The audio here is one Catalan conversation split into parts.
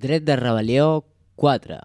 Dret de rebel·lió 4.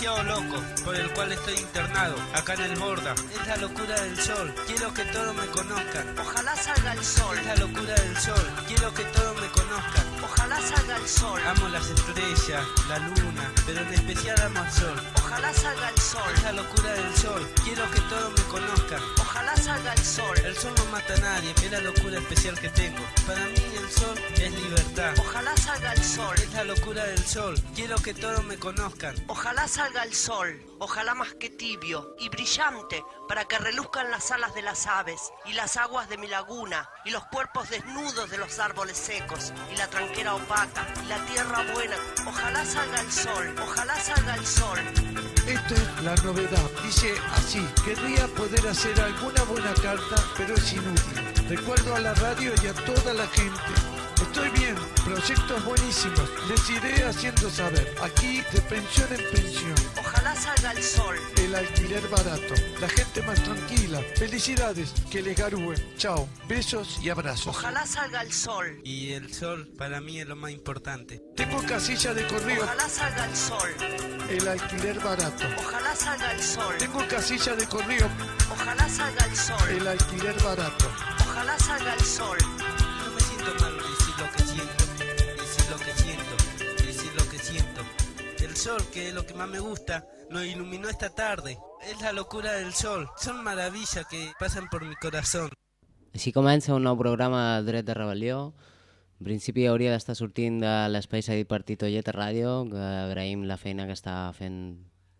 Demasiado loco, por el cual estoy internado, acá en el Borda. Es la locura del sol, quiero que todos me conozcan. Ojalá salga el sol, Es la locura del sol, quiero que todos me conozcan. ojalá salga el sol, Amo las estrellas, la luna, pero en especial amo al sol. ojalá salga el sol, Es la locura del sol, quiero que todos me conozcan. ojalá salga el sol, El sol no mata a nadie, es la locura especial que tengo. Para mí el sol es libertad. ojalá salga el sol, Es la locura del sol, quiero que todos me conozcan. ojalá salga el sol, ojalá más que tibio y brillante para que reluzcan las alas de las aves y las aguas de mi laguna y los cuerpos desnudos de los árboles secos y la tranquera opaca y la tierra buena. Ojalá salga el sol, ojalá salga el sol. Esta es la novedad. Dice así, querría poder hacer alguna buena carta, pero es inútil. Recuerdo a la radio y a toda la gente. Estoy bien, proyectos buenísimos. Les iré haciendo saber. Aquí de pensión en pensión. Ojalá salga el sol. El alquiler barato. La gente más tranquila. Felicidades. Que les garúen. Chao. Besos y abrazos. Ojalá salga el sol. Y el sol para mí es lo más importante. Tengo casilla de correo. Ojalá salga el sol. El alquiler barato. Ojalá salga el sol. Tengo casilla de correo. Ojalá salga el sol. El alquiler barato. Ojalá salga el sol. Sol, que es lo que más me gusta, nos iluminó esta tarde. Es la locura del sol. Son maravillas que pasan por mi corazón. Així comença un nou programa de Dret de Rebel·lió. En principi hauria d'estar sortint de l'espai cedit per Tito Lleta Ràdio, que agraïm la feina que està fent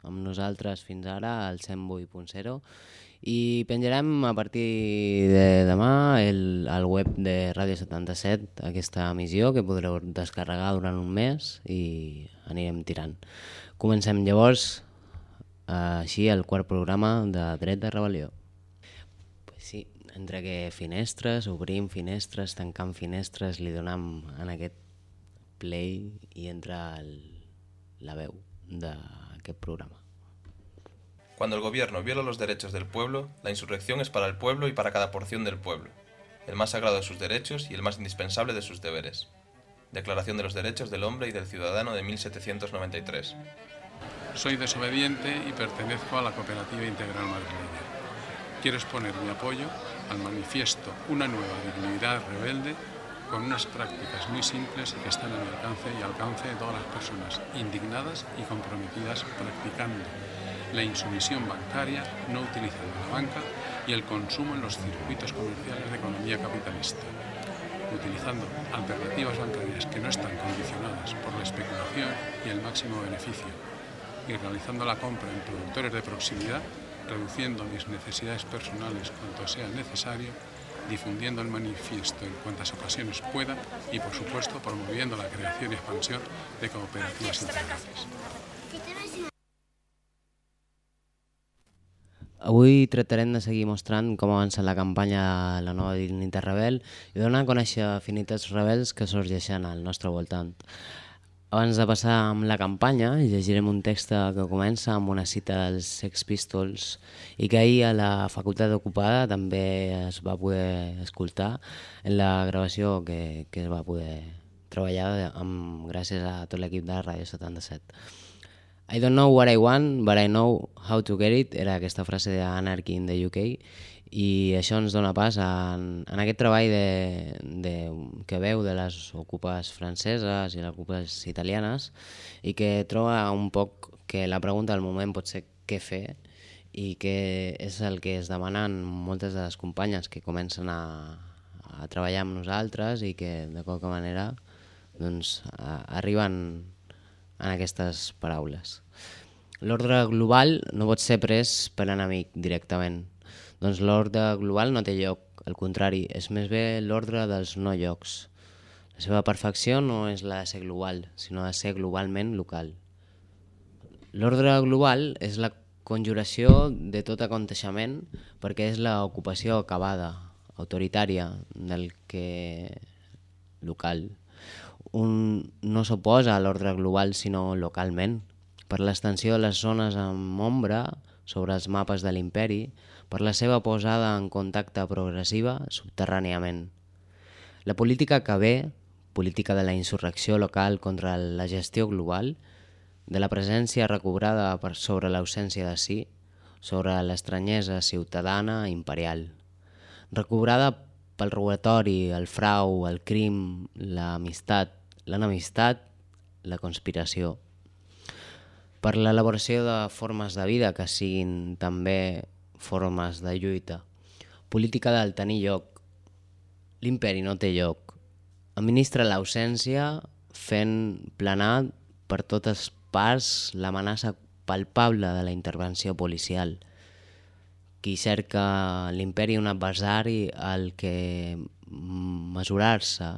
amb nosaltres fins ara, al 108.0, i penjarem a partir de demà el, al web de Ràdio 77 aquesta emissió que podreu descarregar durant un mes i anirem tirant. Comencem llavors eh, així el quart programa de Dret de Rebel·lió. Pues sí, entre que finestres, obrim finestres, tancant finestres, li donam en aquest play i entra el, la veu d'aquest programa. Cuando el gobierno viola los derechos del pueblo, la insurrección es para el pueblo y para cada porción del pueblo, el más sagrado de sus derechos y el más indispensable de sus deberes. Declaración de los Derechos del Hombre y del Ciudadano de 1793. Soy desobediente y pertenezco a la Cooperativa Integral Madrileña. Quiero exponer mi apoyo al manifiesto Una nueva dignidad rebelde con unas prácticas muy simples y que están al alcance y alcance de todas las personas indignadas y comprometidas practicando la insumisión bancaria, no utilizando la banca y el consumo en los circuitos comerciales de economía capitalista, utilizando alternativas bancarias que no están condicionadas por la especulación y el máximo beneficio, y realizando la compra en productores de proximidad, reduciendo mis necesidades personales cuanto sea necesario, difundiendo el manifiesto en cuantas ocasiones pueda y, por supuesto, promoviendo la creación y expansión de cooperativas integrales. Avui tractarem de seguir mostrant com avança la campanya de la nova dignitat rebel i donar a conèixer afinitats rebels que sorgeixen al nostre voltant. Abans de passar amb la campanya, llegirem un text que comença amb una cita dels Sex Pistols i que ahir a la Facultat Ocupada també es va poder escoltar en la gravació que, que es va poder treballar amb, gràcies a tot l'equip de Ràdio 77. I don't know what I want, but I know how to get it, era aquesta frase d'Anarchy in the UK, i això ens dona pas en, en aquest treball de, de, que veu de les ocupes franceses i les ocupes italianes i que troba un poc que la pregunta del moment pot ser què fer i que és el que es demanen moltes de les companyes que comencen a, a treballar amb nosaltres i que de qualque manera doncs, a, arriben en aquestes paraules. L'ordre global no pot ser pres per enemic directament. Doncs l'ordre global no té lloc, al contrari, és més bé l'ordre dels no llocs. La seva perfecció no és la de ser global, sinó de ser globalment local. L'ordre global és la conjuració de tot aconteixement perquè és l'ocupació acabada, autoritària, del que local. Un no s'oposa a l'ordre global sinó localment. Per l'extensió de les zones amb ombra sobre els mapes de l'imperi, per la seva posada en contacte progressiva subterràniament. La política que ve, política de la insurrecció local contra la gestió global, de la presència recobrada per sobre l'ausència de sí, sobre l'estranyesa ciutadana imperial, recobrada pel robatori, el frau, el crim, l'amistat, l'enemistat, la conspiració. Per l'elaboració de formes de vida que siguin també formes de lluita. Política del tenir lloc. L'imperi no té lloc. Administra l'ausència fent planar per totes parts l'amenaça palpable de la intervenció policial qui cerca l'imperi un adversari al que mesurar-se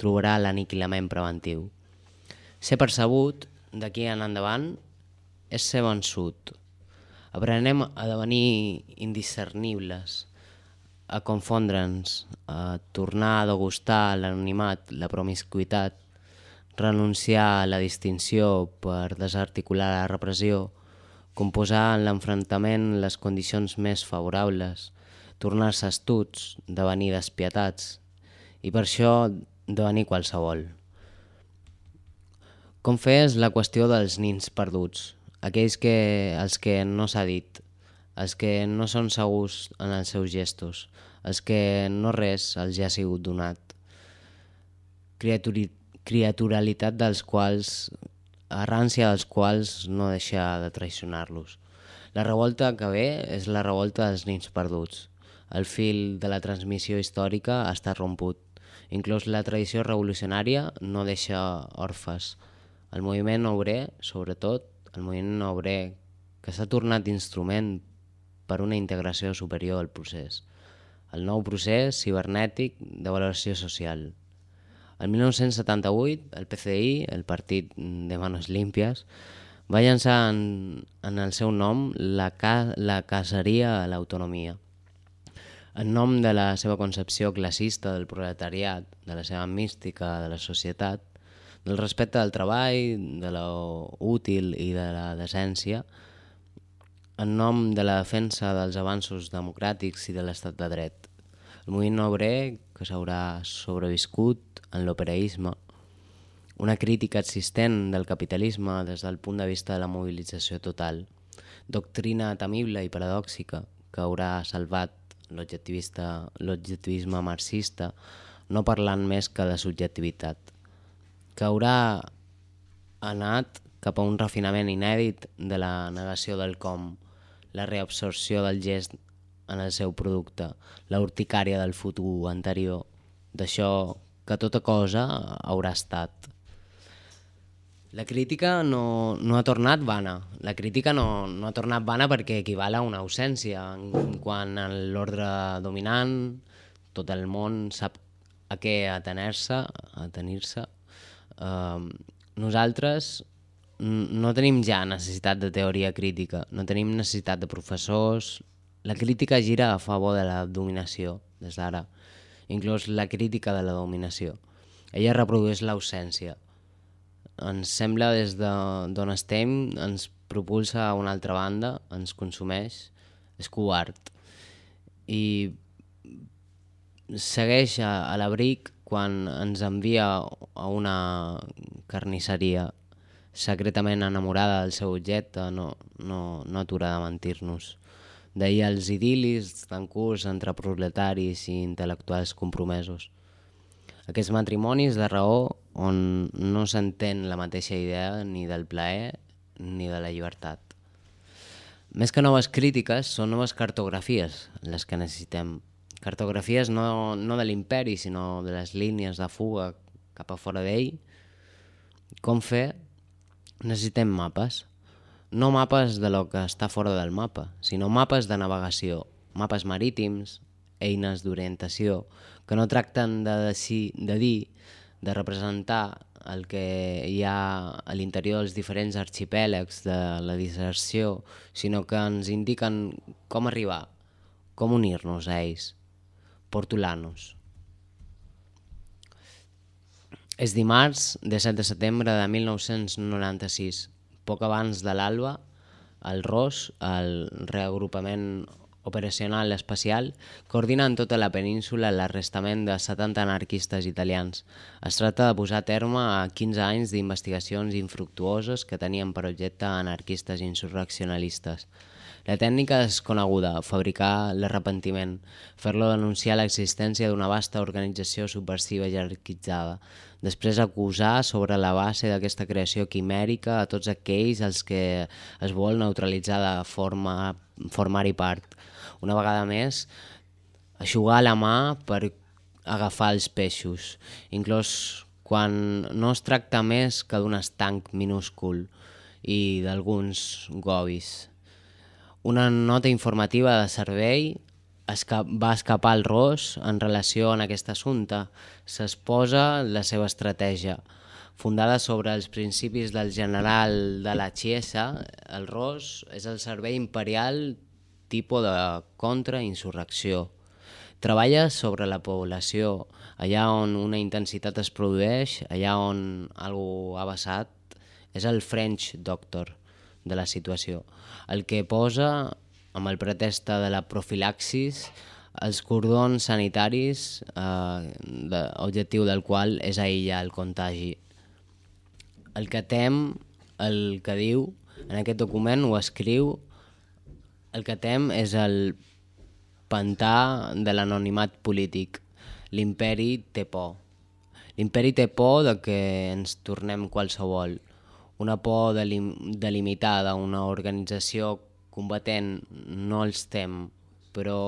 trobarà l'aniquilament preventiu. Ser percebut d'aquí en endavant és ser vençut. Aprenem a devenir indiscernibles, a confondre'ns, a tornar a degustar l'anonimat, la promiscuitat, renunciar a la distinció per desarticular la repressió, composar en l'enfrontament les condicions més favorables, tornar-se astuts, devenir despietats, i per això devenir qualsevol. Com fer és la qüestió dels nins perduts, aquells que, els que no s'ha dit, els que no són segurs en els seus gestos, els que no res els ja ha sigut donat. Criaturi, criaturalitat dels quals arrància dels quals no deixa de traicionar-los. La revolta que ve és la revolta dels nins perduts. El fil de la transmissió històrica estat romput. Inclús la tradició revolucionària no deixa orfes. El moviment obrer, sobretot, el moviment obrer que s'ha tornat instrument per una integració superior al procés. El nou procés cibernètic de valoració social. El 1978, el PCI, el Partit de Manos Límpies, va llançar en, en el seu nom la, ca, la caseria a l'autonomia. En nom de la seva concepció classista del proletariat, de la seva mística de la societat, del respecte del treball, de lo útil i de la decència, en nom de la defensa dels avanços democràtics i de l'estat de dret. El moviment obrer, que s'haurà sobreviscut en l'operaïsme, una crítica existent del capitalisme des del punt de vista de la mobilització total, doctrina temible i paradòxica que haurà salvat l'objectivisme marxista no parlant més que de subjectivitat, que haurà anat cap a un refinament inèdit de la negació del com, la reabsorció del gest en el seu producte, la urticària del futur anterior, d'això que tota cosa haurà estat. La crítica no, no ha tornat vana. La crítica no, no ha tornat vana perquè equival a una ausència. Quan l'ordre dominant, tot el món sap a què atener-se, a tenir-se. Uh, nosaltres no tenim ja necessitat de teoria crítica, no tenim necessitat de professors, la crítica gira a favor de la dominació, des d'ara, inclús la crítica de la dominació. Ella reprodueix l'ausència. Ens sembla des d'on de, estem, ens propulsa a una altra banda, ens consumeix, és covard. I segueix a, a l'abric quan ens envia a una carnisseria secretament enamorada del seu objecte, no, no, no atura de mentir-nos deia els idil·lis en curs entre proletaris i intel·lectuals compromesos. Aquests matrimonis de raó on no s'entén la mateixa idea ni del plaer ni de la llibertat. Més que noves crítiques, són noves cartografies les que necessitem. Cartografies no, no de l'imperi, sinó de les línies de fuga cap a fora d'ell. Com fer? Necessitem mapes no mapes de lo que està fora del mapa, sinó mapes de navegació, mapes marítims, eines d'orientació, que no tracten de, de, de dir, de representar el que hi ha a l'interior dels diferents arxipèlegs de la disserció, sinó que ens indiquen com arribar, com unir-nos a ells, portular-nos. És dimarts, 17 de setembre de 1996, poc abans de l'alba, el ROS, el reagrupament operacional especial coordina en tota la península l'arrestament de 70 anarquistes italians. Es tracta de posar terme a 15 anys d'investigacions infructuoses que tenien per objecte anarquistes insurreccionalistes. La tècnica és coneguda, fabricar l'arrepentiment, fer-lo denunciar l'existència d'una vasta organització subversiva jerarquitzada, després acusar sobre la base d'aquesta creació quimèrica a tots aquells als que es vol neutralitzar de forma, formar-hi part. Una vegada més, aixugar la mà per agafar els peixos, inclús quan no es tracta més que d'un estanc minúscul i d'alguns gobis. Una nota informativa de servei esca va escapar al Ros en relació amb aquest assumpte. S'exposa la seva estratègia. Fundada sobre els principis del general de la Chiesa, el Ros és el servei imperial tipus de contrainsurrecció. Treballa sobre la població, allà on una intensitat es produeix, allà on algú ha vessat, és el French Doctor de la situació, el que posa, amb el pretesta de la profilaxis, els cordons sanitaris, eh, de, objectiu del qual és aïllar el contagi. El que tem, el que diu, en aquest document ho escriu, el que tem és el pantà de l'anonimat polític. L'imperi té por. L'imperi té por de que ens tornem qualsevol una por delimitada, una organització combatent no els tem, però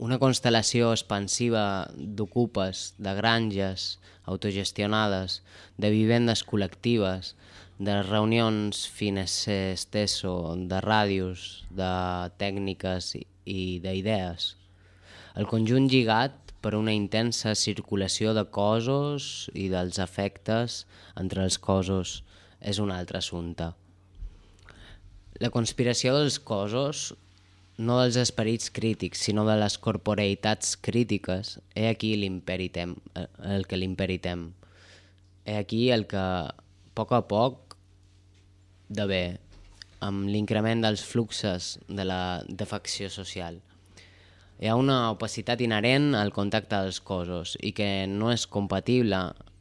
una constel·lació expansiva d'ocupes, de granges autogestionades, de vivendes col·lectives, de reunions fines esteso, de ràdios, de tècniques i d'idees. El conjunt lligat per una intensa circulació de cossos i dels efectes entre els cossos, és un altre assumpte. La conspiració dels cossos, no dels esperits crítics, sinó de les corporeitats crítiques, és aquí l'imperi tem, el que l'imperi tem. És aquí el que, a poc a poc, de bé, amb l'increment dels fluxes de la defecció social. Hi ha una opacitat inherent al contacte dels cossos i que no és compatible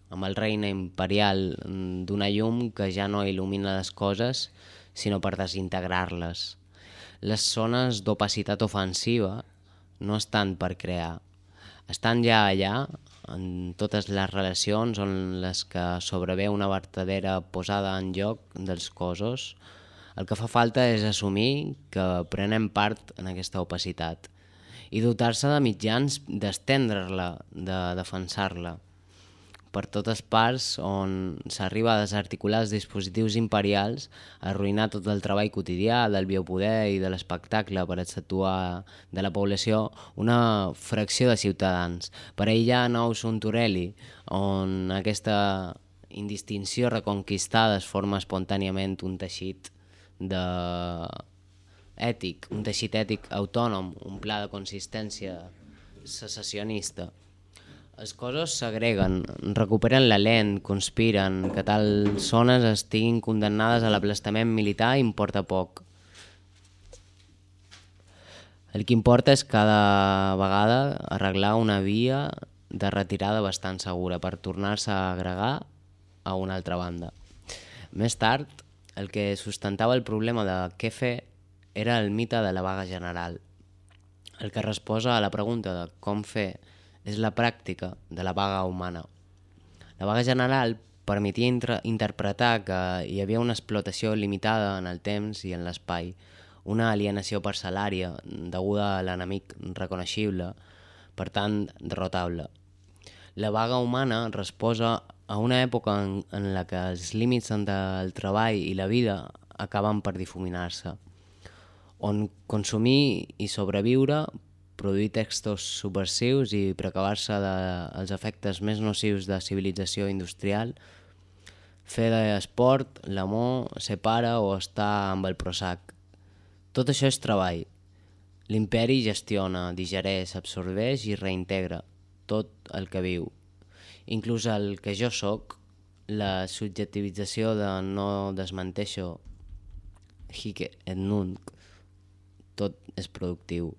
amb el reina imperial d'una llum que ja no il·lumina les coses, sinó per desintegrar-les. Les zones d'opacitat ofensiva no estan per crear, estan ja allà, en totes les relacions on les que sobrevé una vertadera posada en lloc dels cossos, el que fa falta és assumir que prenem part en aquesta opacitat i dotar-se de mitjans d'estendre-la, de defensar-la per totes parts on s'arriba a desarticular els dispositius imperials, arruïnar tot el treball quotidià del biopoder i de l'espectacle per exceptuar de la població una fracció de ciutadans, per aïllar nous un Torelli, on aquesta indistinció reconquistada es forma espontàniament un teixit de ètic, un teixit ètic autònom, un pla de consistència secessionista els cossos s'agreguen, recuperen la lent, conspiren, que tal zones estiguin condemnades a l'aplastament militar importa poc. El que importa és cada vegada arreglar una via de retirada bastant segura per tornar-se a agregar a una altra banda. Més tard, el que sustentava el problema de què fer era el mite de la vaga general, el que resposa a la pregunta de com fer és la pràctica de la vaga humana. La vaga general permetia interpretar que hi havia una explotació limitada en el temps i en l'espai, una alienació parcel·lària deguda a l'enemic reconeixible, per tant derrotable. La vaga humana resposa a una època en, en la que els límits entre el treball i la vida acaben per difuminar-se, on consumir i sobreviure produir textos subversius i precavar-se dels efectes més nocius de civilització industrial, fer d'esport, l'amor, ser pare o estar amb el prosac. Tot això és treball. L'imperi gestiona, digereix, absorbeix i reintegra tot el que viu. Inclús el que jo sóc, la subjectivització de no desmenteixo hic et nunc, tot és productiu.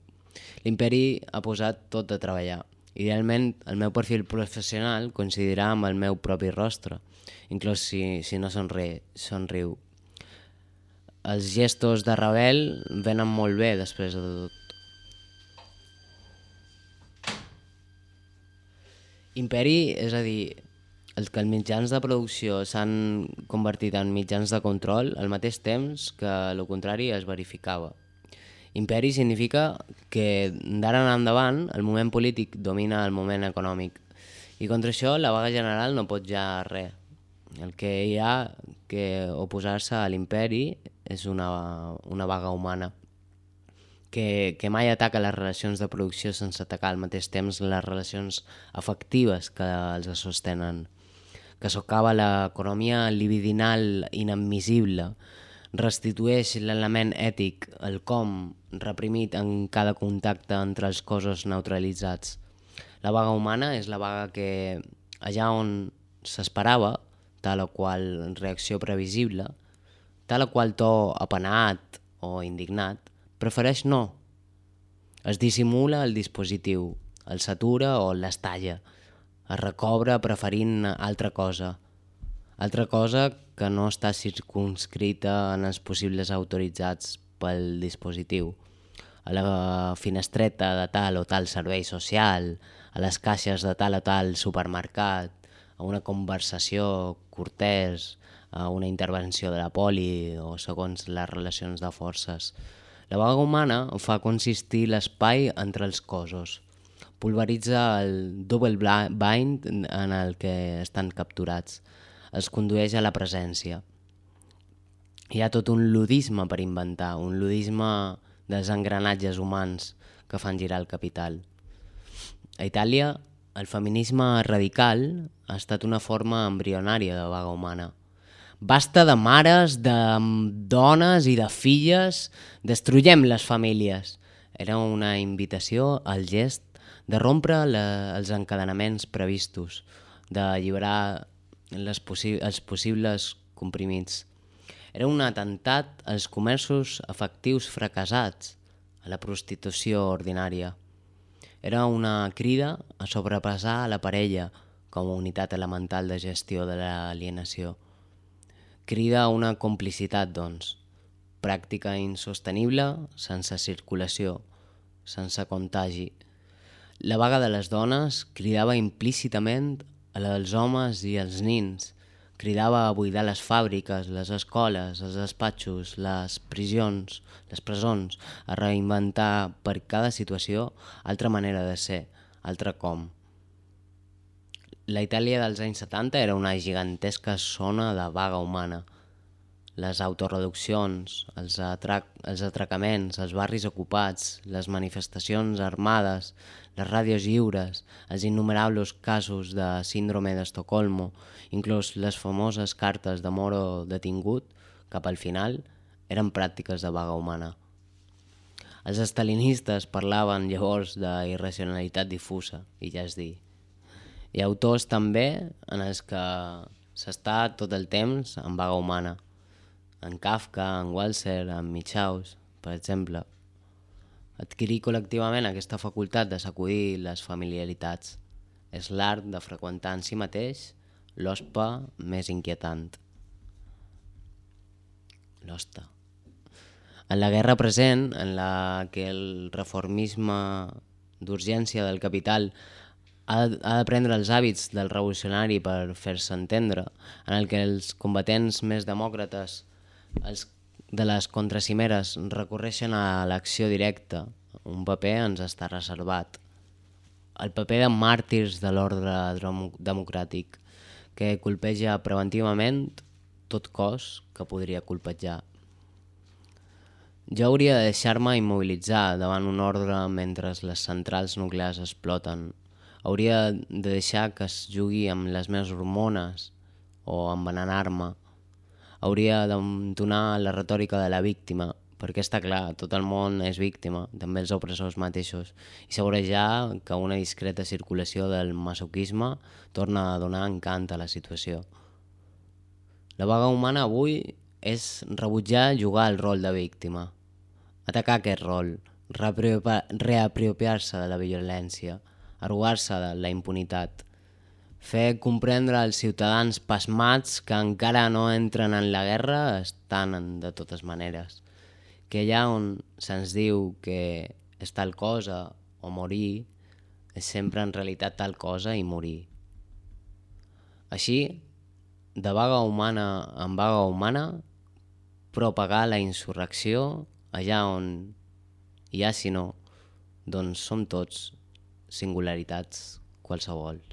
L'imperi ha posat tot a treballar. Idealment, el meu perfil professional coincidirà amb el meu propi rostre, inclús si, si no sonri, somriu. Els gestos de rebel venen molt bé després de tot. Imperi, és a dir, els que els mitjans de producció s'han convertit en mitjans de control al mateix temps que el contrari es verificava. Imperi significa que d'ara en endavant el moment polític domina el moment econòmic i contra això la vaga general no pot ja res. El que hi ha que oposar-se a l'imperi és una, una vaga humana que, que mai ataca les relacions de producció sense atacar al mateix temps les relacions afectives que els sostenen, que socava l'economia libidinal inadmissible, restitueix l'element ètic, el com, reprimit en cada contacte entre els cossos neutralitzats. La vaga humana és la vaga que, allà on s'esperava, tal o qual reacció previsible, tal o qual to apenat o indignat, prefereix no. Es dissimula el dispositiu, el s'atura o l'estalla, es recobra preferint altra cosa, altra cosa que no està circunscrita en els possibles autoritzats pel dispositiu, a la finestreta de tal o tal servei social, a les caixes de tal o tal supermercat, a una conversació cortès, a una intervenció de la poli o segons les relacions de forces. La vaga humana fa consistir l'espai entre els cossos. Pulveritza el double bind en el que estan capturats. Els condueix a la presència. Hi ha tot un ludisme per inventar, un ludisme dels engranatges humans que fan girar el capital. A Itàlia, el feminisme radical ha estat una forma embrionària de vaga humana. Basta de mares, de dones i de filles, destruïm les famílies. Era una invitació al gest de rompre la, els encadenaments previstos, d'alliberar possi els possibles comprimits. Era un atemptat als comerços efectius fracassats, a la prostitució ordinària. Era una crida a sobrepassar la parella com a unitat elemental de gestió de l'alienació. Crida a una complicitat, doncs, pràctica insostenible, sense circulació, sense contagi. La vaga de les dones cridava implícitament a la dels homes i els nins, cridava a buidar les fàbriques, les escoles, els despatxos, les prisions, les presons, a reinventar per cada situació altra manera de ser, altre com. La Itàlia dels anys 70 era una gigantesca zona de vaga humana. Les autoreduccions, els, atrac els atracaments, els barris ocupats, les manifestacions armades, les ràdios lliures, els innumerables casos de síndrome d'Estocolmo, inclús les famoses cartes de Moro detingut, cap al final, eren pràctiques de vaga humana. Els estalinistes parlaven llavors d'irracionalitat difusa, i ja és dir, hi ha autors també en els que s'està tot el temps en vaga humana. En Kafka, en Walser, en Michaus, per exemple. Adquirir col·lectivament aquesta facultat de sacudir les familiaritats és l'art de freqüentar en si mateix l'ospa més inquietant. L'hosta. En la guerra present, en la que el reformisme d'urgència del capital ha de, prendre els hàbits del revolucionari per fer-se entendre, en el que els combatents més demòcrates els de les contracimeres recorreixen a l'acció directa, un paper ens està reservat. El paper de màrtirs de l'ordre democràtic, que colpeja preventivament tot cos que podria colpejar. Jo hauria de deixar-me immobilitzar davant un ordre mentre les centrals nuclears exploten, hauria de deixar que es jugui amb les meves hormones o envenenar-me. Hauria d'entonar la retòrica de la víctima, perquè està clar, tot el món és víctima, també els opressors mateixos, i ja que una discreta circulació del masoquisme torna a donar encant a la situació. La vaga humana avui és rebutjar jugar el rol de víctima, atacar aquest rol, reapropiar-se de la violència, arrugar-se de la impunitat, fer comprendre als ciutadans pasmats que encara no entren en la guerra estan en, de totes maneres, que allà on se'ns diu que és tal cosa o morir, és sempre en realitat tal cosa i morir. Així, de vaga humana en vaga humana, propagar la insurrecció allà on hi ha, si no, doncs som tots singularitats qualsevol.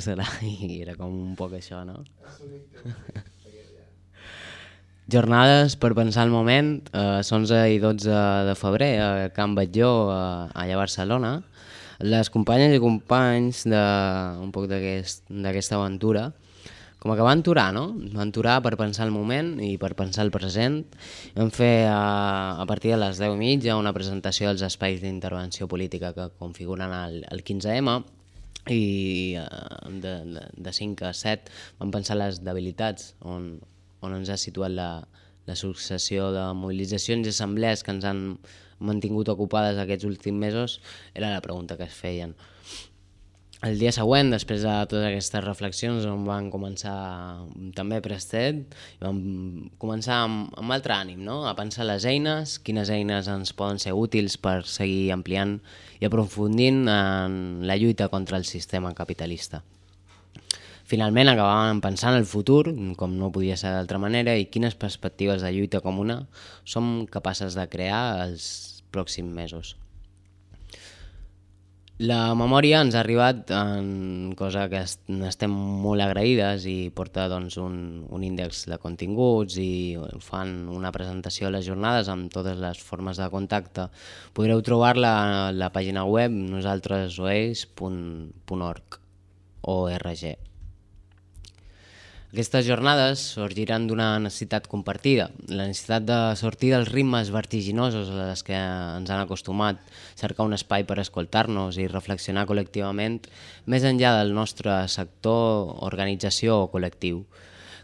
Passarà i era com un poc això, no? Jornades per pensar el moment, eh, 11 i 12 de febrer a Can Batlló, eh, allà a Barcelona. Les companyes i companys de, un poc d'aquesta aquest, aventura, com que aturar, no? Aturar per pensar el moment i per pensar el present. Vam fer a, a partir de les 10 mitja una presentació dels espais d'intervenció política que configuren el, el 15M i eh, de, de, de 5 a 7 vam pensar les debilitats on, on ens ha situat la, la successió de mobilitzacions i assemblees que ens han mantingut ocupades aquests últims mesos era la pregunta que es feien. El dia següent, després de totes aquestes reflexions, on van començar també prestet, vam començar amb, amb altre ànim, no? a pensar les eines, quines eines ens poden ser útils per seguir ampliant i aprofundint en la lluita contra el sistema capitalista. Finalment acabàvem pensant en el futur, com no podia ser d'altra manera, i quines perspectives de lluita comuna som capaces de crear els pròxims mesos. La memòria ens ha arribat en cosa que estem molt agraïdes i porta doncs, un, un índex de continguts i fan una presentació a les jornades amb totes les formes de contacte. Podreu trobar-la a la pàgina web nosaltresoeix.org. ORG. Aquestes jornades sorgiran d'una necessitat compartida, la necessitat de sortir dels ritmes vertiginosos a les que ens han acostumat, cercar un espai per escoltar-nos i reflexionar col·lectivament més enllà del nostre sector, organització o col·lectiu.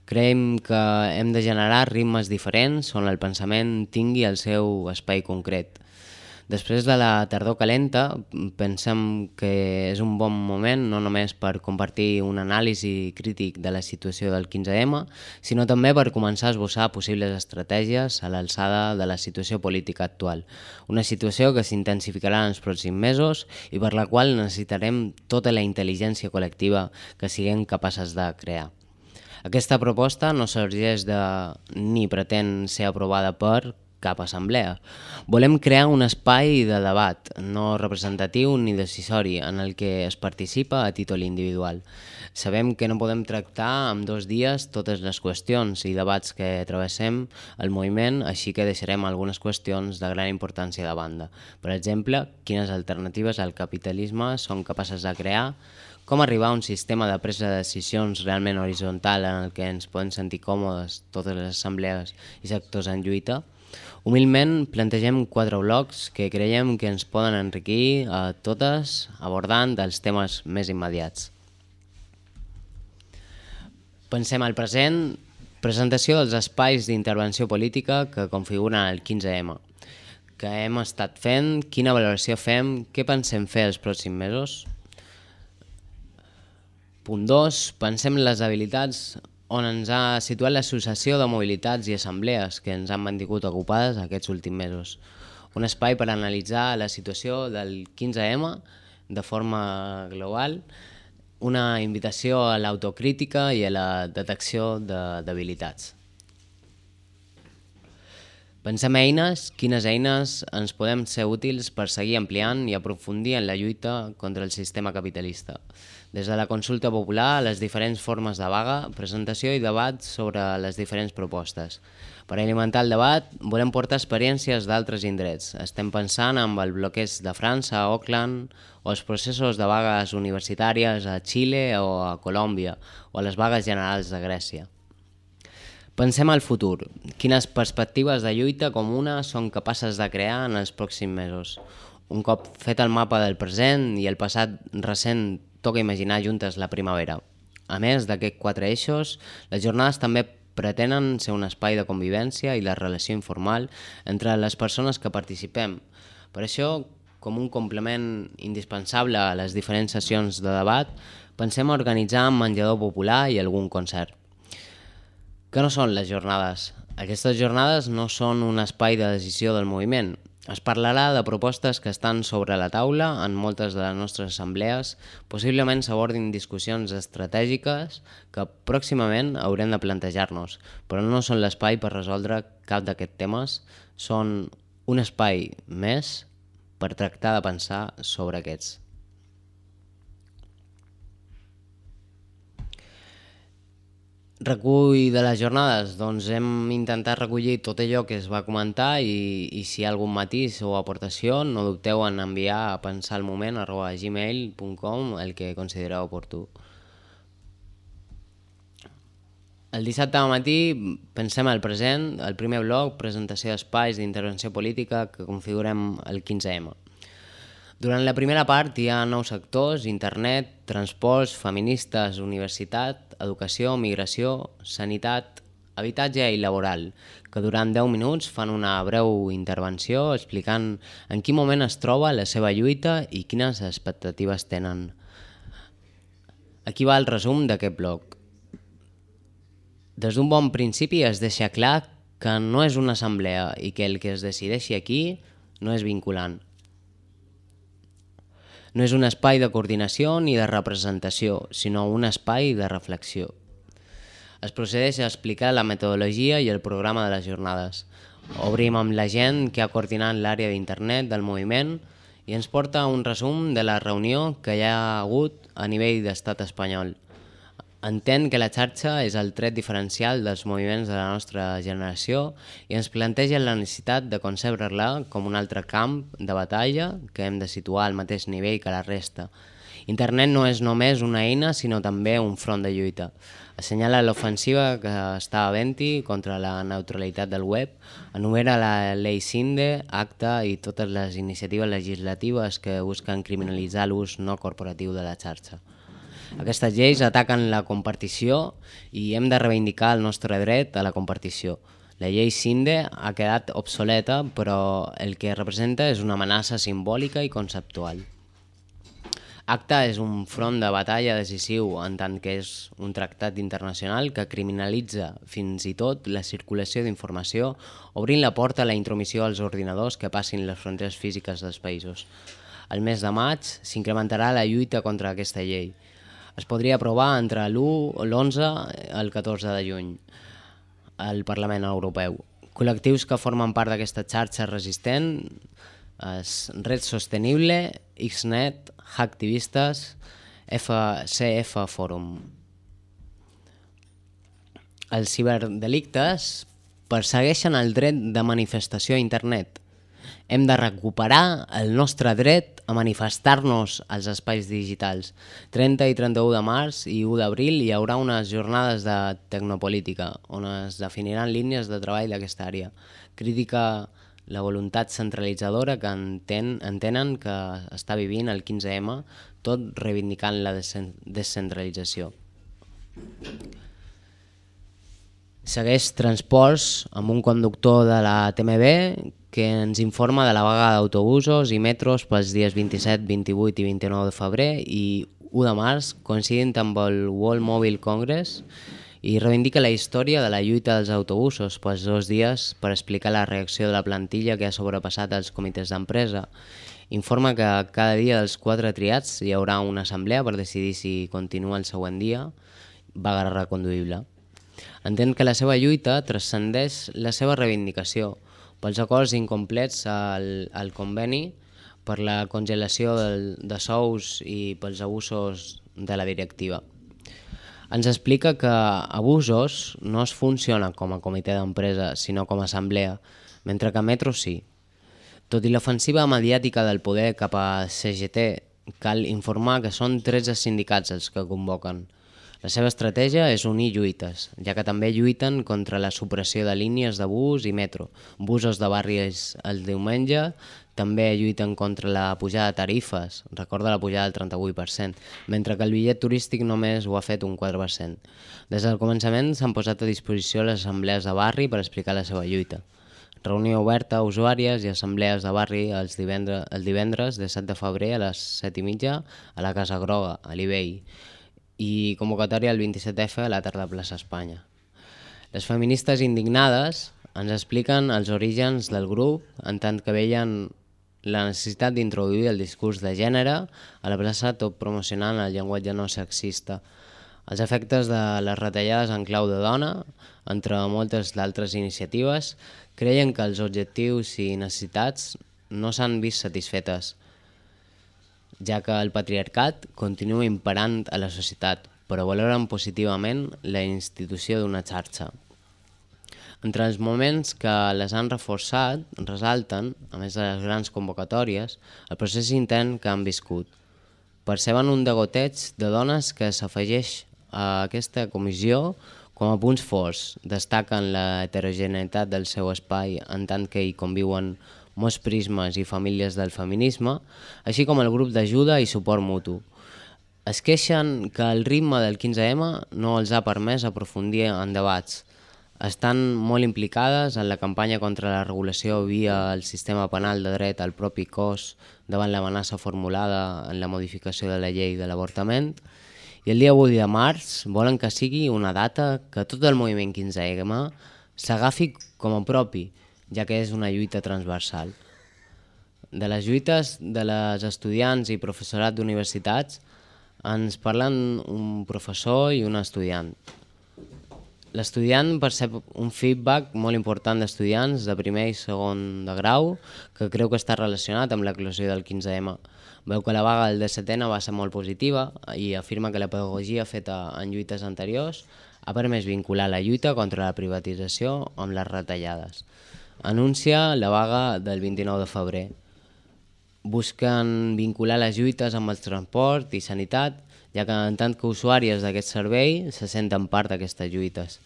Creiem que hem de generar ritmes diferents on el pensament tingui el seu espai concret – Després de la tardor calenta, pensem que és un bon moment no només per compartir un anàlisi crític de la situació del 15M, sinó també per començar a esbossar possibles estratègies a l'alçada de la situació política actual. Una situació que s'intensificarà en els pròxims mesos i per la qual necessitarem tota la intel·ligència col·lectiva que siguem capaces de crear. Aquesta proposta no sorgeix de ni pretén ser aprovada per cap assemblea. Volem crear un espai de debat, no representatiu ni decisori, en el que es participa a títol individual. Sabem que no podem tractar en dos dies totes les qüestions i debats que travessem el moviment, així que deixarem algunes qüestions de gran importància de banda. Per exemple, quines alternatives al capitalisme són capaces de crear, com arribar a un sistema de presa de decisions realment horitzontal en el que ens podem sentir còmodes totes les assemblees i sectors en lluita, Humilment plantegem quatre blocs que creiem que ens poden enriquir a totes abordant els temes més immediats. Pensem al present, presentació dels espais d'intervenció política que configuren el 15M. Què hem estat fent, quina valoració fem, què pensem fer els pròxims mesos? Punt 2. Pensem les habilitats on ens ha situat l'Associació de Mobilitats i Assemblees que ens han mantingut ocupades aquests últims mesos. Un espai per analitzar la situació del 15M de forma global, una invitació a l'autocrítica i a la detecció de debilitats. Pensem eines, quines eines ens podem ser útils per seguir ampliant i aprofundir en la lluita contra el sistema capitalista des de la consulta popular a les diferents formes de vaga, presentació i debat sobre les diferents propostes. Per alimentar el debat, volem portar experiències d'altres indrets. Estem pensant en el bloqueig de França, a Auckland, o els processos de vagues universitàries a Xile o a Colòmbia, o a les vagues generals de Grècia. Pensem al futur. Quines perspectives de lluita comuna són capaces de crear en els pròxims mesos? Un cop fet el mapa del present i el passat recent toca imaginar juntes la primavera. A més d'aquests quatre eixos, les jornades també pretenen ser un espai de convivència i la relació informal entre les persones que participem. Per això, com un complement indispensable a les diferents sessions de debat, pensem organitzar un menjador popular i algun concert. Què no són les jornades? Aquestes jornades no són un espai de decisió del moviment, es parlarà de propostes que estan sobre la taula en moltes de les nostres assemblees. Possiblement s'abordin discussions estratègiques que pròximament haurem de plantejar-nos, però no són l'espai per resoldre cap d'aquests temes, són un espai més per tractar de pensar sobre aquests. Recull de les jornades, doncs hem intentat recollir tot allò que es va comentar i, i si hi ha algun matís o aportació no dubteu en enviar a pensar el moment arroba gmail.com el que considereu oportú. El dissabte al matí pensem al present, el primer bloc, presentació d'espais d'intervenció política que configurem el 15M. Durant la primera part hi ha nous sectors, internet, transports, feministes, universitat, educació, migració, sanitat, habitatge i laboral, que durant 10 minuts fan una breu intervenció explicant en quin moment es troba la seva lluita i quines expectatives tenen. Aquí va el resum d'aquest bloc. Des d'un bon principi es deixa clar que no és una assemblea i que el que es decideixi aquí no és vinculant. No és un espai de coordinació ni de representació, sinó un espai de reflexió. Es procedeix a explicar la metodologia i el programa de les jornades. Obrim amb la gent que ha coordinat l'àrea d'internet del moviment i ens porta un resum de la reunió que hi ha hagut a nivell d'estat espanyol. Entén que la xarxa és el tret diferencial dels moviments de la nostra generació i ens planteja la necessitat de concebre-la com un altre camp de batalla que hem de situar al mateix nivell que la resta. Internet no és només una eina, sinó també un front de lluita. Assenyala l'ofensiva que està havent-hi contra la neutralitat del web, enumera la llei CINDE, acta i totes les iniciatives legislatives que busquen criminalitzar l'ús no corporatiu de la xarxa. Aquestes lleis ataquen la compartició i hem de reivindicar el nostre dret a la compartició. La llei CINDE ha quedat obsoleta, però el que representa és una amenaça simbòlica i conceptual. ACTA és un front de batalla decisiu en tant que és un tractat internacional que criminalitza fins i tot la circulació d'informació, obrint la porta a la intromissió als ordinadors que passin les fronteres físiques dels països. Al mes de maig s'incrementarà la lluita contra aquesta llei. Es podria aprovar entre l'1, l'11 i el 14 de juny al Parlament Europeu. Col·lectius que formen part d'aquesta xarxa resistent és Red Sostenible, Xnet, Hacktivistes, FCF Forum. Els ciberdelictes persegueixen el dret de manifestació a internet. Hem de recuperar el nostre dret a manifestar-nos als espais digitals. 30 i 31 de març i 1 d'abril hi haurà unes jornades de tecnopolítica on es definiran línies de treball d'aquesta àrea. Crítica la voluntat centralitzadora que entén, entenen que està vivint el 15M, tot reivindicant la descentralització. Segueix Transports amb un conductor de la TMB que ens informa de la vaga d'autobusos i metros pels dies 27, 28 i 29 de febrer i 1 de març, coincidint amb el World Mobile Congress, i reivindica la història de la lluita dels autobusos pels dos dies per explicar la reacció de la plantilla que ha sobrepassat els comitès d'empresa. Informa que cada dia dels quatre triats hi haurà una assemblea per decidir si continua el següent dia, vaga reconduïble. Entén que la seva lluita transcendeix la seva reivindicació pels acords incomplets al, al conveni, per la congelació del, de sous i pels abusos de la directiva ens explica que Abusos no es funciona com a comitè d'empresa, sinó com a assemblea, mentre que Metro sí. Tot i l'ofensiva mediàtica del poder cap a CGT, cal informar que són 13 sindicats els que convoquen. La seva estratègia és unir lluites, ja que també lluiten contra la supressió de línies de bus i metro, busos de barris el diumenge, també lluiten contra la pujada de tarifes, recorda la pujada del 38%, mentre que el bitllet turístic només ho ha fet un 4%. Des del començament s'han posat a disposició les assemblees de barri per explicar la seva lluita. Reunió oberta a usuàries i assemblees de barri els divendres, el divendres de 7 de febrer a les 7 i mitja a la Casa Groga, a l'Ibei, i convocatòria el 27F a la tarda a Plaça Espanya. Les feministes indignades ens expliquen els orígens del grup en tant que veien la necessitat d'introduir el discurs de gènere a la plaça tot promocionant el llenguatge no sexista. Els efectes de les retallades en clau de dona, entre moltes d'altres iniciatives, creien que els objectius i necessitats no s'han vist satisfetes, ja que el patriarcat continua imperant a la societat, però valoren positivament la institució d'una xarxa. Entre els moments que les han reforçat, resalten, a més de les grans convocatòries, el procés intern que han viscut. Perceben un degoteig de dones que s'afegeix a aquesta comissió com a punts forts. Destaquen la heterogeneïtat del seu espai en tant que hi conviuen molts prismes i famílies del feminisme, així com el grup d'ajuda i suport mutu. Es queixen que el ritme del 15M no els ha permès aprofundir en debats, estan molt implicades en la campanya contra la regulació via el sistema penal de dret al propi cos davant l'amenaça formulada en la modificació de la llei de l'avortament i el dia 8 de març volen que sigui una data que tot el moviment 15M s'agafi com a propi, ja que és una lluita transversal. De les lluites de les estudiants i professorat d'universitats ens parlen un professor i un estudiant. L'estudiant percep un feedback molt important d'estudiants de primer i segon de grau que creu que està relacionat amb l'eclosió del 15M. Veu que la vaga del 17 va ser molt positiva i afirma que la pedagogia feta en lluites anteriors ha permès vincular la lluita contra la privatització amb les retallades. Anuncia la vaga del 29 de febrer. Busquen vincular les lluites amb el transport i sanitat ja que en tant que usuàries d'aquest servei se senten part d'aquestes lluites.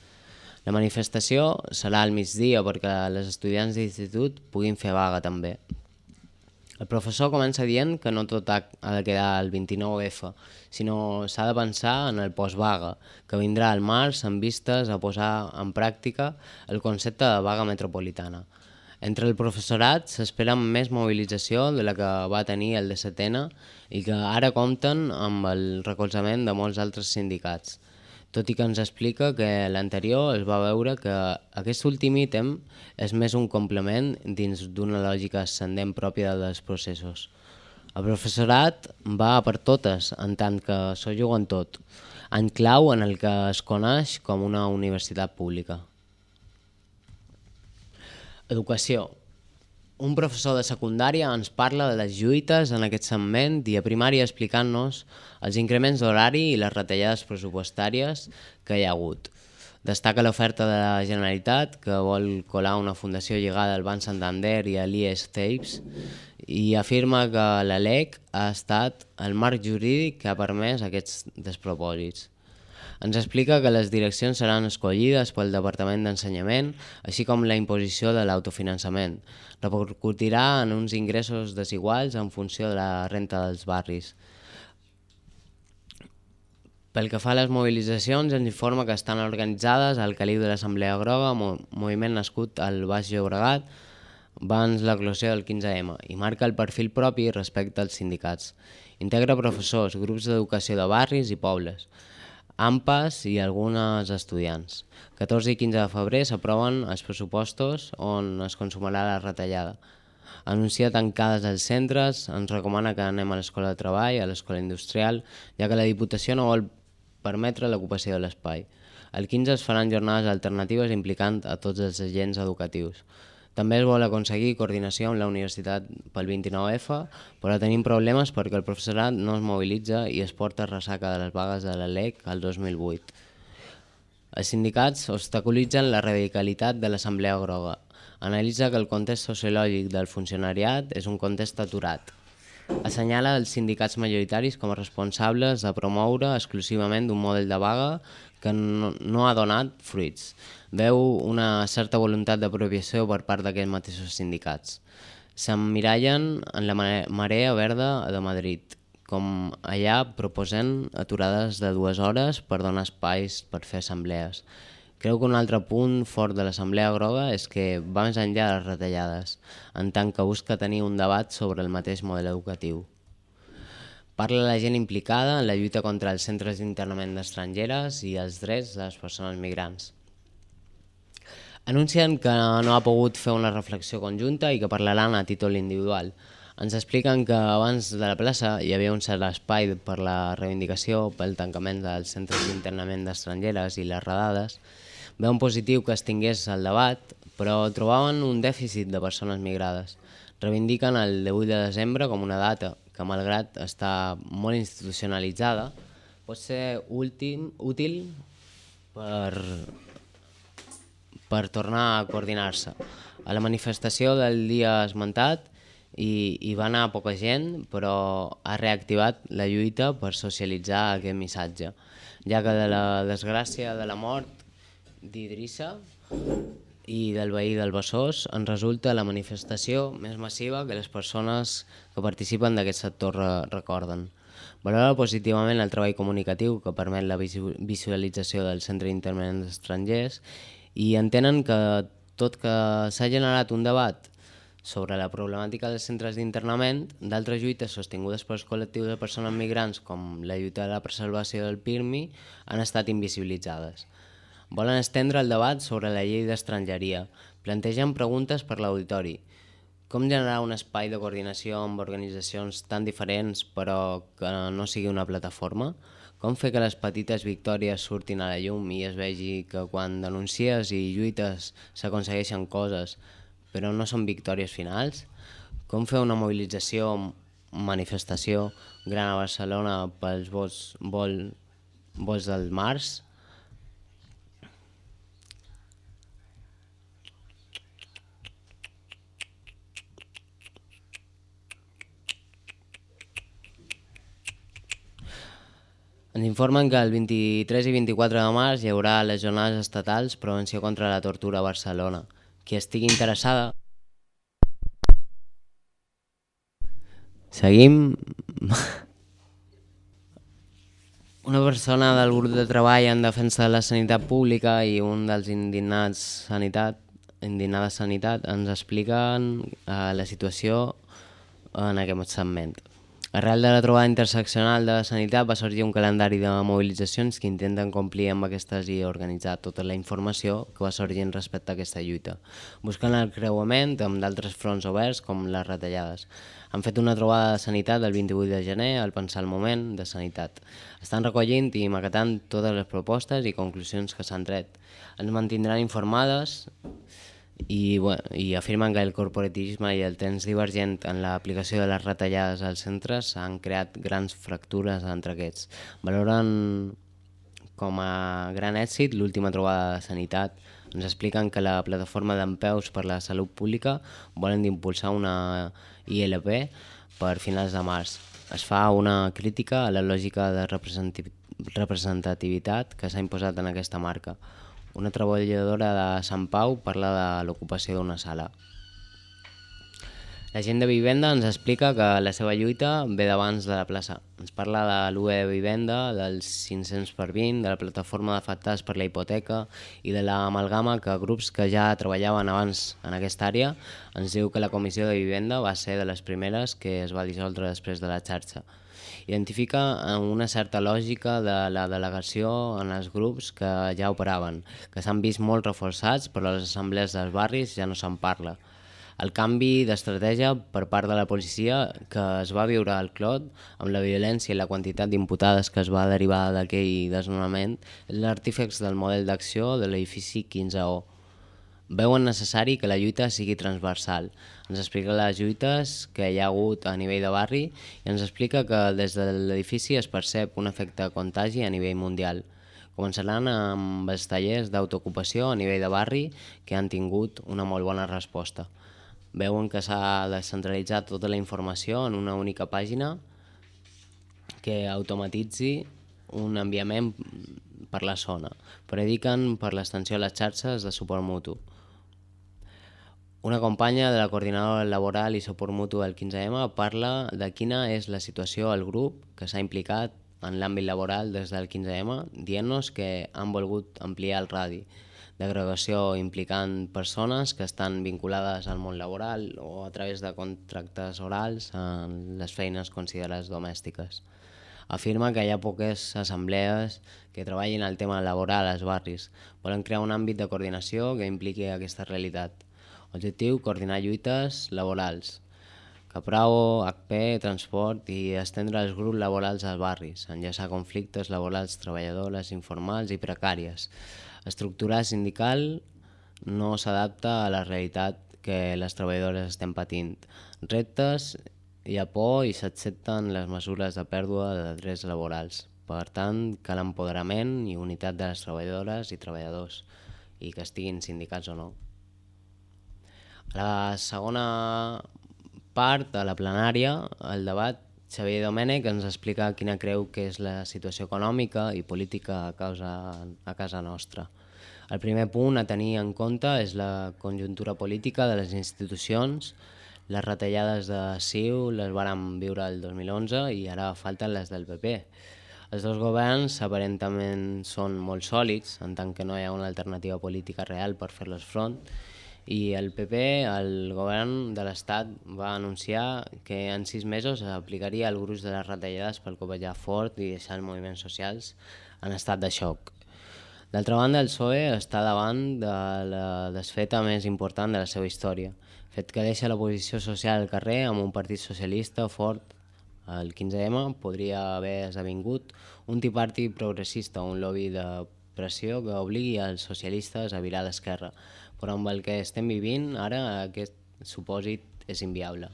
La manifestació serà al migdia perquè les estudiants d'institut puguin fer vaga també. El professor comença dient que no tot ha de quedar al 29F, sinó s'ha de pensar en el postvaga, que vindrà al març amb vistes a posar en pràctica el concepte de vaga metropolitana. Entre el professorat s'espera més mobilització de la que va tenir el de setena i que ara compten amb el recolzament de molts altres sindicats. Tot i que ens explica que l'anterior es va veure que aquest últim ítem és més un complement dins d'una lògica ascendent pròpia dels processos. El professorat va per totes, en tant que s'ho juguen tot, en clau en el que es coneix com una universitat pública. Educació. Un professor de secundària ens parla de les lluites en aquest segment i a primària explicant-nos els increments d'horari i les retallades pressupostàries que hi ha hagut. Destaca l'oferta de la Generalitat, que vol colar una fundació lligada al Banc Santander i a l'IES Tapes, i afirma que la LEC ha estat el marc jurídic que ha permès aquests despropòsits. Ens explica que les direccions seran escollides pel Departament d'Ensenyament, així com la imposició de l'autofinançament. Repercutirà en uns ingressos desiguals en funció de la renta dels barris. Pel que fa a les mobilitzacions, ens informa que estan organitzades al caliu de l'Assemblea Groga, moviment nascut al Baix Llobregat, abans l'eclosió del 15M, i marca el perfil propi respecte als sindicats. Integra professors, grups d'educació de barris i pobles. AMPAs i algunes estudiants. 14 i 15 de febrer s'aproven els pressupostos on es consumarà la retallada. Anuncia tancades als centres, ens recomana que anem a l'escola de treball, a l'escola industrial, ja que la Diputació no vol permetre l'ocupació de l'espai. El 15 es faran jornades alternatives implicant a tots els agents educatius. També es vol aconseguir coordinació amb la universitat pel 29F, però tenim problemes perquè el professorat no es mobilitza i es porta ressaca de les vagues de la LEC al 2008. Els sindicats obstaculitzen la radicalitat de l'Assemblea Groga. Analitza que el context sociològic del funcionariat és un context aturat. Assenyala els sindicats majoritaris com a responsables de promoure exclusivament un model de vaga que no, no ha donat fruits veu una certa voluntat d'apropiació per part d'aquests mateixos sindicats. S'emmirallen en la marea verda de Madrid, com allà proposen aturades de dues hores per donar espais per fer assemblees. Creu que un altre punt fort de l'Assemblea Groga és que va més enllà de les retallades, en tant que busca tenir un debat sobre el mateix model educatiu. Parla la gent implicada en la lluita contra els centres d'internament d'estrangeres i els drets de les persones migrants. Anuncien que no ha pogut fer una reflexió conjunta i que parlaran a títol individual. Ens expliquen que abans de la plaça hi havia un cert espai per la reivindicació pel tancament dels centres d'internament d'estrangeres i les redades. Veuen positiu que es tingués el debat, però trobaven un dèficit de persones migrades. Reivindiquen el 18 de desembre com una data que, malgrat està molt institucionalitzada, pot ser últim, útil per per tornar a coordinar-se. A la manifestació del dia esmentat hi, hi va anar poca gent, però ha reactivat la lluita per socialitzar aquest missatge, ja que de la desgràcia de la mort d'Idrissa i del veí del Besòs en resulta la manifestació més massiva que les persones que participen d'aquest sector re recorden. Valora positivament el treball comunicatiu que permet la visualització del Centre d'Interment d'Estrangers i entenen que tot que s'ha generat un debat sobre la problemàtica dels centres d'internament, d'altres lluites sostingudes pels col·lectius de persones migrants, com la lluita de la preservació del PIRMI, han estat invisibilitzades. Volen estendre el debat sobre la llei d'estrangeria. Plantegen preguntes per l'auditori. Com generar un espai de coordinació amb organitzacions tan diferents però que no sigui una plataforma? Com fer que les petites victòries surtin a la llum i es vegi que quan denuncies i lluites s'aconsegueixen coses, però no són victòries finals? Com fer una mobilització, manifestació gran a Barcelona pels vots, vol, vots del març? Ens informen que el 23 i 24 de març hi haurà les jornades estatals Prevenció contra la tortura a Barcelona. Qui estigui interessada... Seguim. Una persona del grup de treball en defensa de la sanitat pública i un dels indignats sanitat, indignada sanitat ens expliquen eh, la situació en aquest segment. Arrel de la trobada interseccional de la sanitat va sorgir un calendari de mobilitzacions que intenten complir amb aquestes i organitzar tota la informació que va sorgint respecte a aquesta lluita, buscant el creuament amb d'altres fronts oberts com les retallades. Han fet una trobada de sanitat el 28 de gener al pensar el moment de sanitat. Estan recollint i maquetant totes les propostes i conclusions que s'han tret. Ens mantindran informades i, bueno, i afirmen que el corporatisme i el temps divergent en l'aplicació de les retallades als centres han creat grans fractures entre aquests. Valoren com a gran èxit l'última trobada de sanitat. Ens expliquen que la plataforma d'empeus per la salut pública volen d'impulsar una ILP per finals de març. Es fa una crítica a la lògica de representativitat que s'ha imposat en aquesta marca. Una treballadora de Sant Pau parla de l'ocupació d'una sala. La gent de Vivenda ens explica que la seva lluita ve d'abans de la plaça. Ens parla de l'UE de Vivenda, dels 500 per 20, de la plataforma d'afectats per la hipoteca i de l'amalgama que grups que ja treballaven abans en aquesta àrea ens diu que la comissió de Vivenda va ser de les primeres que es va dissoldre després de la xarxa identifica una certa lògica de la delegació en els grups que ja operaven, que s'han vist molt reforçats, però les assemblees dels barris ja no se'n parla. El canvi d'estratègia per part de la policia que es va viure al Clot, amb la violència i la quantitat d'imputades que es va derivar d'aquell desnonament, és l'artífex del model d'acció de l'edifici 15O, veuen necessari que la lluita sigui transversal. Ens explica les lluites que hi ha hagut a nivell de barri i ens explica que des de l'edifici es percep un efecte contagi a nivell mundial. Començaran amb els tallers d'autoocupació a nivell de barri que han tingut una molt bona resposta. Veuen que s'ha descentralitzat tota la informació en una única pàgina que automatitzi un enviament per la zona. Prediquen per l'extensió de les xarxes de suport mutu. Una companya de la coordinadora laboral i suport mutu del 15M parla de quina és la situació al grup que s'ha implicat en l'àmbit laboral des del 15M, dient-nos que han volgut ampliar el radi d'agregació implicant persones que estan vinculades al món laboral o a través de contractes orals en les feines considerades domèstiques. Afirma que hi ha poques assemblees que treballin el tema laboral als barris. Volen crear un àmbit de coordinació que impliqui aquesta realitat. Objectiu, coordinar lluites laborals. Caprao, HP, Transport i estendre els grups laborals als barris, enllaçar conflictes laborals treballadores, informals i precàries. Estructura sindical no s'adapta a la realitat que les treballadores estem patint. Reptes, hi ha por i s'accepten les mesures de pèrdua de drets laborals. Per tant, cal empoderament i unitat de les treballadores i treballadors, i que estiguin sindicats o no. La segona part de la plenària, el debat, Xavier Domènech ens explica quina creu que és la situació econòmica i política a, causa, a casa nostra. El primer punt a tenir en compte és la conjuntura política de les institucions, les retallades de CiU les vàrem viure el 2011 i ara falten les del PP. Els dos governs aparentament són molt sòlids, en tant que no hi ha una alternativa política real per fer-los front, i el PP, el govern de l'Estat, va anunciar que en sis mesos aplicaria el gruix de les retallades pel covellar fort i deixar els moviments socials en estat de xoc. D'altra banda, el PSOE està davant de la desfeta més important de la seva història, fet que deixa la posició social al carrer amb un partit socialista fort el 15M podria haver esdevingut un tiparti progressista, un lobby de pressió que obligui els socialistes a virar a l'esquerra, però amb el que estem vivint ara aquest supòsit és inviable.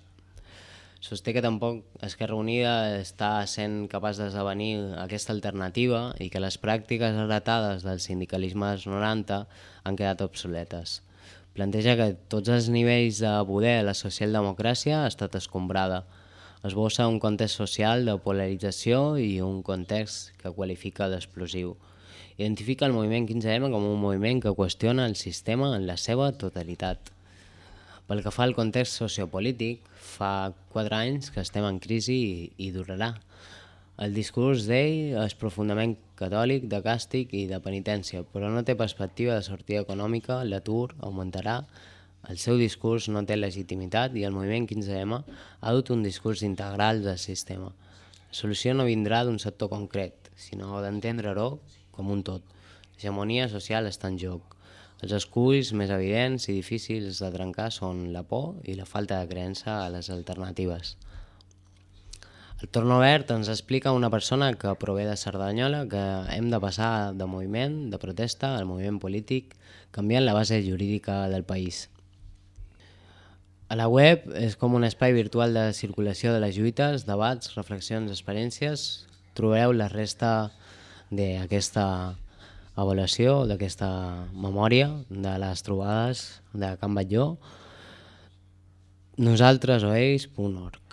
Sosté que tampoc Esquerra Unida està sent capaç d'esdevenir aquesta alternativa i que les pràctiques heretades del sindicalisme dels 90 han quedat obsoletes. Planteja que tots els nivells de poder la socialdemocràcia ha estat escombrada, esbossa un context social de polarització i un context que qualifica d'explosiu. Identifica el moviment 15M com un moviment que qüestiona el sistema en la seva totalitat. Pel que fa al context sociopolític, fa quatre anys que estem en crisi i, i durarà. El discurs d'ell és profundament catòlic, de càstig i de penitència, però no té perspectiva de sortida econòmica, l'atur augmentarà, el seu discurs no té legitimitat i el moviment 15M ha dut un discurs integral del sistema. La solució no vindrà d'un sector concret, sinó d'entendre-ho com un tot. L'hegemonia social està en joc. Els esculls més evidents i difícils de trencar són la por i la falta de creença a les alternatives. El torn obert ens explica una persona que prové de Cerdanyola que hem de passar de moviment, de protesta, al moviment polític, canviant la base jurídica del país. A la web és com un espai virtual de circulació de les lluites, debats, reflexions, experiències. Trobeu la resta d'aquesta avaluació, d'aquesta memòria de les trobades de Can Batlló. Nosaltres o ells.org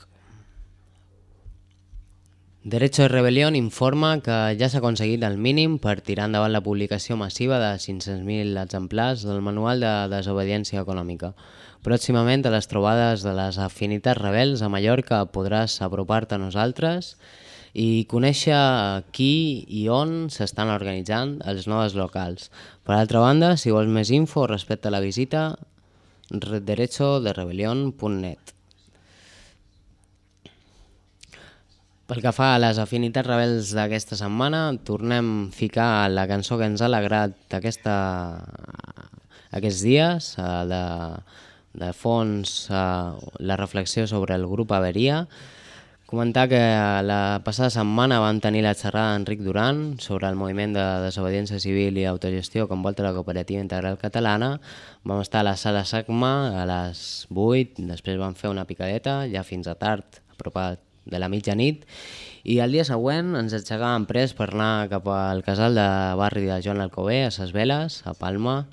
Derecho de Rebelión informa que ja s'ha aconseguit el mínim per tirar endavant la publicació massiva de 500.000 exemplars del Manual de Desobediència Econòmica. Pròximament a les trobades de les afinitats rebels a Mallorca podràs apropar-te a nosaltres i conèixer qui i on s'estan organitzant els nodes locals. Per altra banda, si vols més info respecte a la visita, derechoderebelión.net Pel que fa a les afinitats rebels d'aquesta setmana, tornem a ficar la cançó que ens ha alegrat aquesta, aquests dies, de de fons eh, la reflexió sobre el grup Averia, comentar que la passada setmana vam tenir la xerrada d'Enric Duran sobre el moviment de desobediència civil i autogestió que envolta la cooperativa integral catalana. Vam estar a la sala SACMA a les 8, després vam fer una picadeta, ja fins a tard, apropat de la mitjanit, i el dia següent ens aixecàvem pres per anar cap al casal de barri de Joan Alcobé, a Ses Veles, a Palma,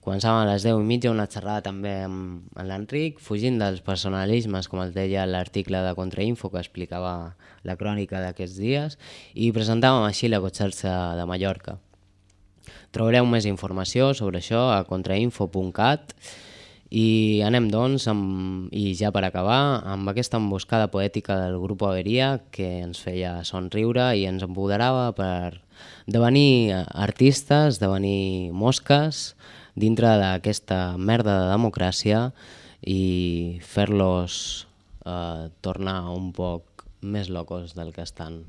Començàvem a les 10 i mitja una xerrada també amb, amb l'Enric, fugint dels personalismes, com es deia l'article de Contrainfo que explicava la crònica d'aquests dies, i presentàvem així la cotxarxa de Mallorca. Trobareu més informació sobre això a contrainfo.cat i anem doncs, amb, i ja per acabar, amb aquesta emboscada poètica del grup Averia que ens feia somriure i ens empoderava per devenir artistes, devenir mosques, dintre d'aquesta merda de democràcia i fer-los eh, tornar un poc més locos del que estan.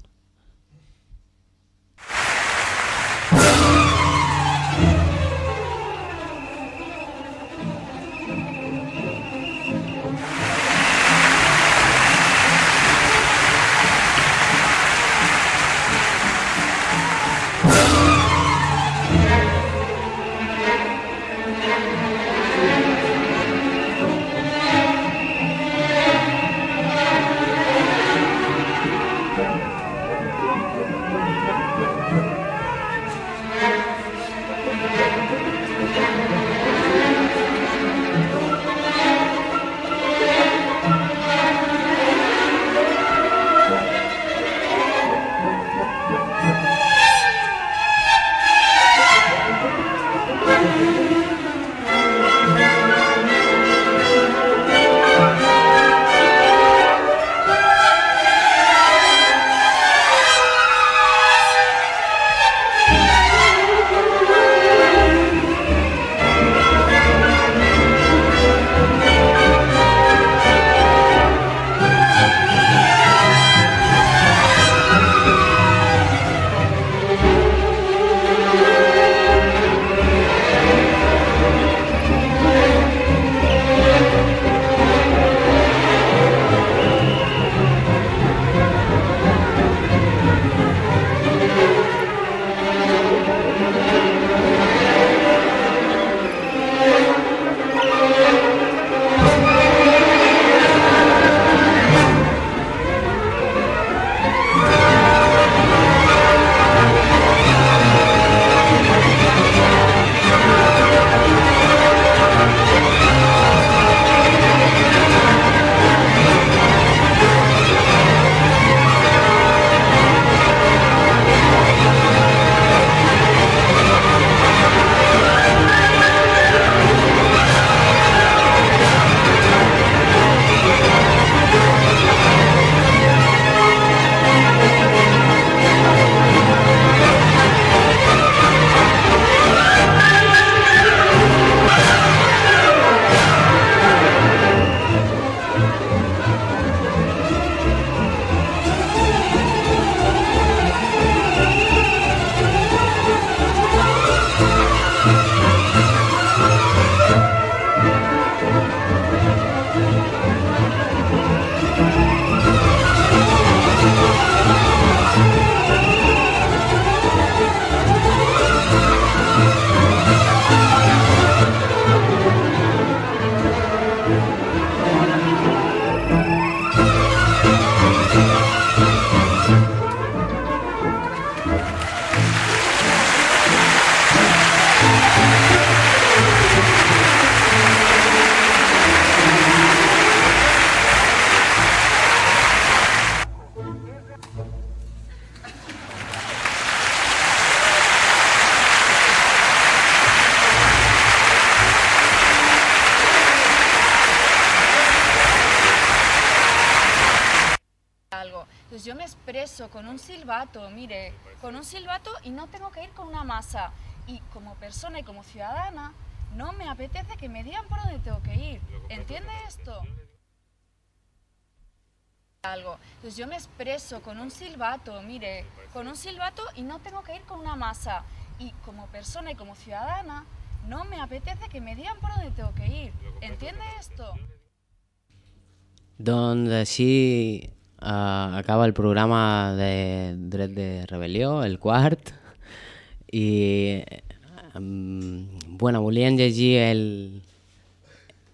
Expreso con un silbato, mire, con un silbato y no tengo que ir con una masa. Y como persona y como ciudadana, no me apetece que me digan por dónde tengo que ir. ¿Entiende esto? Algo. Entonces yo me expreso con un silbato, mire, con un silbato y no tengo que ir con una masa. Y como persona y como ciudadana, no me apetece que me digan por dónde tengo que ir. ¿Entiende esto? Doncs així uh, acaba el programa de Dret de Rebel·lió, el quart, i um, bueno, volíem llegir el,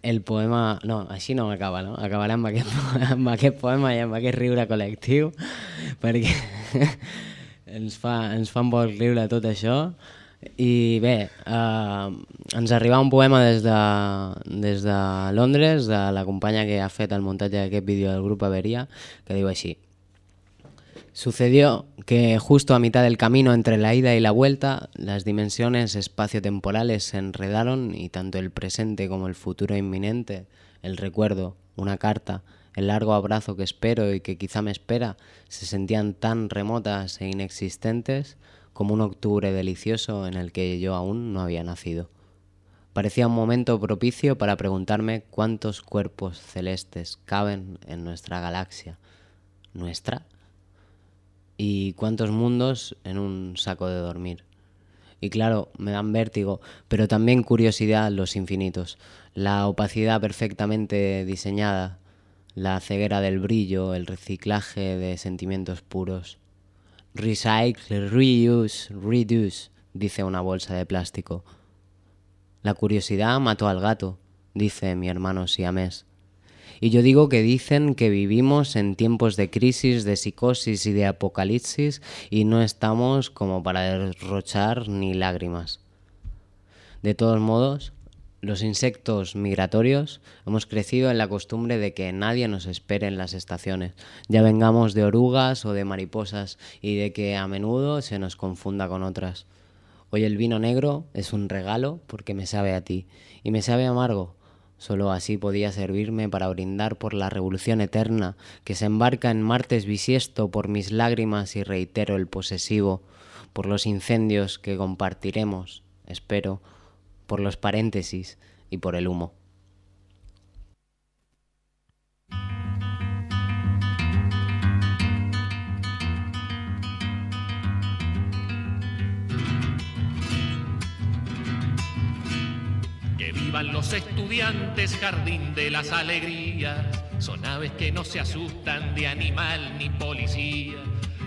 el poema... No, així no acaba, no? Acabarà amb aquest, amb aquest poema i amb aquest riure col·lectiu, perquè ens fa, ens fa molt riure tot això. I bé, eh, ens un poema des de, des de Londres, de la companya que ha fet el muntatge d'aquest vídeo del grup Averia, que diu així. Sucedió que justo a mitad del camino entre la ida y la vuelta, las dimensiones espaciotemporales se enredaron y tanto el presente como el futuro inminente, el recuerdo, una carta, el largo abrazo que espero y que quizá me espera, se sentían tan remotas e inexistentes como un octubre delicioso en el que yo aún no había nacido. Parecía un momento propicio para preguntarme cuántos cuerpos celestes caben en nuestra galaxia. ¿Nuestra? y cuántos mundos en un saco de dormir. Y claro, me dan vértigo, pero también curiosidad los infinitos, la opacidad perfectamente diseñada, la ceguera del brillo, el reciclaje de sentimientos puros. Recycle, reuse, reduce, dice una bolsa de plástico. La curiosidad mató al gato, dice mi hermano siamés. Y yo digo que dicen que vivimos en tiempos de crisis, de psicosis y de apocalipsis y no estamos como para derrochar ni lágrimas. De todos modos, los insectos migratorios hemos crecido en la costumbre de que nadie nos espere en las estaciones, ya vengamos de orugas o de mariposas, y de que a menudo se nos confunda con otras. Hoy el vino negro es un regalo porque me sabe a ti, y me sabe amargo, Solo así podía servirme para brindar por la revolución eterna que se embarca en martes bisiesto por mis lágrimas y reitero el posesivo, por los incendios que compartiremos, espero, por los paréntesis y por el humo. Vivan los estudiantes, jardín de las alegrías. Son aves que no se asustan de animal ni policía.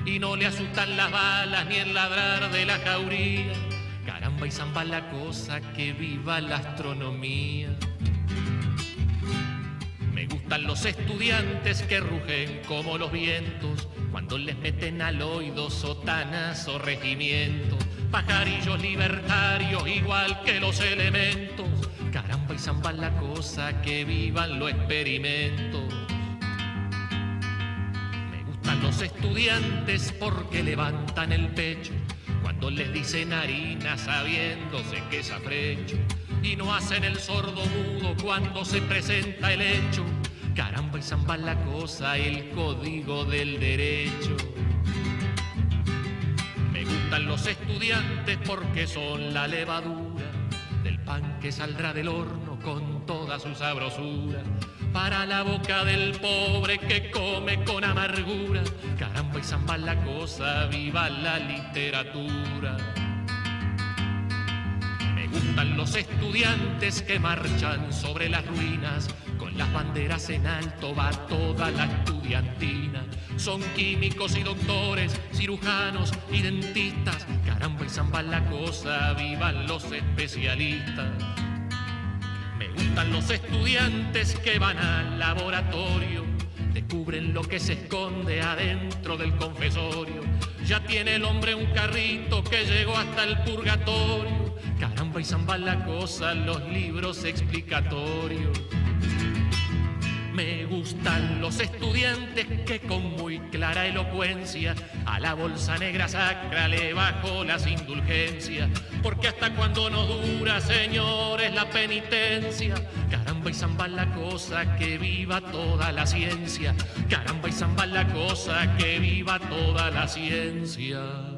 Y no le asustan las balas ni el ladrar de la jauría. Y zamba la cosa, que viva la astronomía. Me gustan los estudiantes que rugen como los vientos cuando les meten al oído sotanas o regimientos. Pajarillos libertarios igual que los elementos Caramba y zamba la cosa, que vivan los experimentos. Me gustan los estudiantes porque levantan el pecho cuando les dicen harina sabiéndose que es afrecho y no hacen el sordo mudo cuando se presenta el hecho. Caramba y zamba la cosa, el código del derecho. Me gustan los estudiantes porque son la levadura que saldrá del horno con toda su sabrosura para la boca del pobre que come con amargura. Caramba y zamba la cosa, viva la literatura. Me gustan los estudiantes que marchan sobre las ruinas, con las banderas en alto va toda la estudiantina. Son químicos y doctores, cirujanos y dentistas. Caramba y zamba la cosa, vivan los especialistas. Me gustan los estudiantes que van al laboratorio, descubren lo que se esconde adentro del confesorio. Ya tiene el hombre un carrito que llegó hasta el purgatorio. Caramba y zamba la cosa, los libros explicatorios. Me gustan los estudiantes que con muy clara elocuencia a la bolsa negra sacra le bajo las indulgencias, porque hasta cuando no dura, señores, la penitencia, caramba y zamba la cosa, que viva toda la ciencia. Caramba y zamba la cosa, que viva toda la ciencia.